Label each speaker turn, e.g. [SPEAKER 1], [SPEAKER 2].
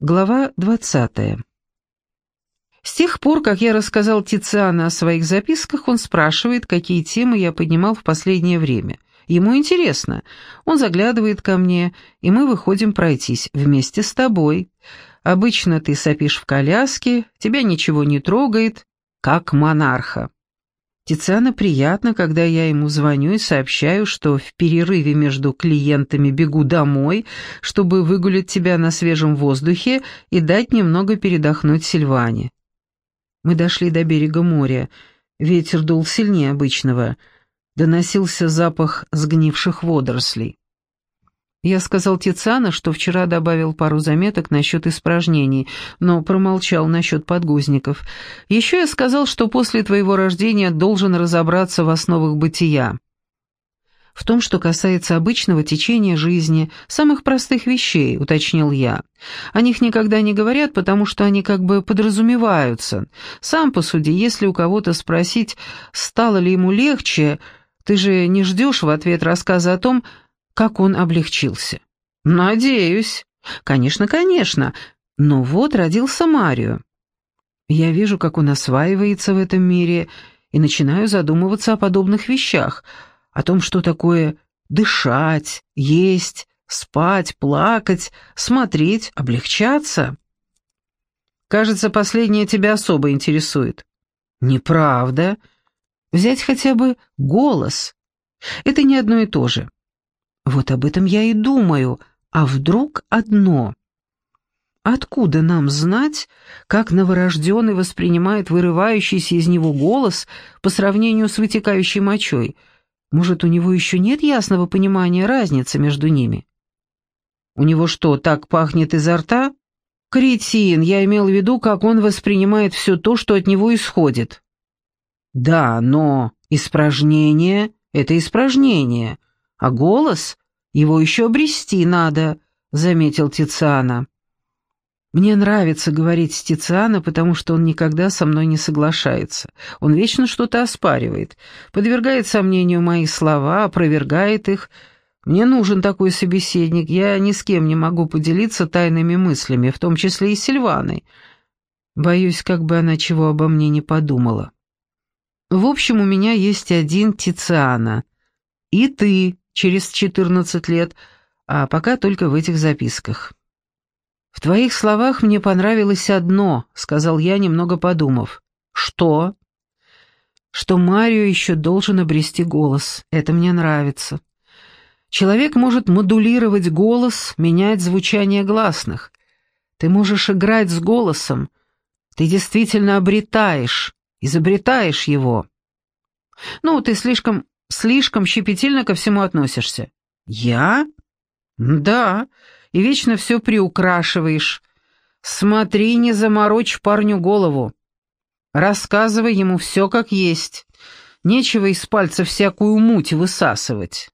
[SPEAKER 1] Глава 20. С тех пор, как я рассказал Тициану о своих записках, он спрашивает, какие темы я поднимал в последнее время. Ему интересно. Он заглядывает ко мне, и мы выходим пройтись вместе с тобой. Обычно ты сопишь в коляске, тебя ничего не трогает, как монарха. Тициана приятно, когда я ему звоню и сообщаю, что в перерыве между клиентами бегу домой, чтобы выгулять тебя на свежем воздухе и дать немного передохнуть Сильване. Мы дошли до берега моря. Ветер дул сильнее обычного. Доносился запах сгнивших водорослей. Я сказал Тициана, что вчера добавил пару заметок насчет испражнений, но промолчал насчет подгузников. Еще я сказал, что после твоего рождения должен разобраться в основах бытия. В том, что касается обычного течения жизни, самых простых вещей, уточнил я. О них никогда не говорят, потому что они как бы подразумеваются. Сам посуди, если у кого-то спросить, стало ли ему легче, ты же не ждешь в ответ рассказа о том, как он облегчился. «Надеюсь». «Конечно, конечно. Но вот родился Марио. Я вижу, как он осваивается в этом мире, и начинаю задумываться о подобных вещах, о том, что такое дышать, есть, спать, плакать, смотреть, облегчаться. Кажется, последнее тебя особо интересует. Неправда. Взять хотя бы голос. Это не одно и то же. Вот об этом я и думаю, а вдруг одно? Откуда нам знать, как новорожденный воспринимает вырывающийся из него голос по сравнению с вытекающей мочой? Может, у него еще нет ясного понимания разницы между ними? У него что, так пахнет изо рта? Кретин, я имел в виду, как он воспринимает все то, что от него исходит. Да, но испражнение — это испражнение, а голос, его еще обрести надо, заметил Тициана. Мне нравится говорить с Тициана, потому что он никогда со мной не соглашается. Он вечно что-то оспаривает, подвергает сомнению мои слова, опровергает их. Мне нужен такой собеседник, я ни с кем не могу поделиться тайными мыслями, в том числе и с Сильваной. Боюсь, как бы она чего обо мне не подумала. В общем, у меня есть один Тициана. И ты, через 14 лет, а пока только в этих записках. «В твоих словах мне понравилось одно», — сказал я, немного подумав. «Что?» «Что Марио еще должен обрести голос. Это мне нравится. Человек может модулировать голос, менять звучание гласных. Ты можешь играть с голосом. Ты действительно обретаешь, изобретаешь его. Ну, ты слишком слишком щепетильно ко всему относишься». «Я?» «Да, и вечно все приукрашиваешь. Смотри, не заморочь парню голову. Рассказывай ему все как есть. Нечего из пальца всякую муть высасывать».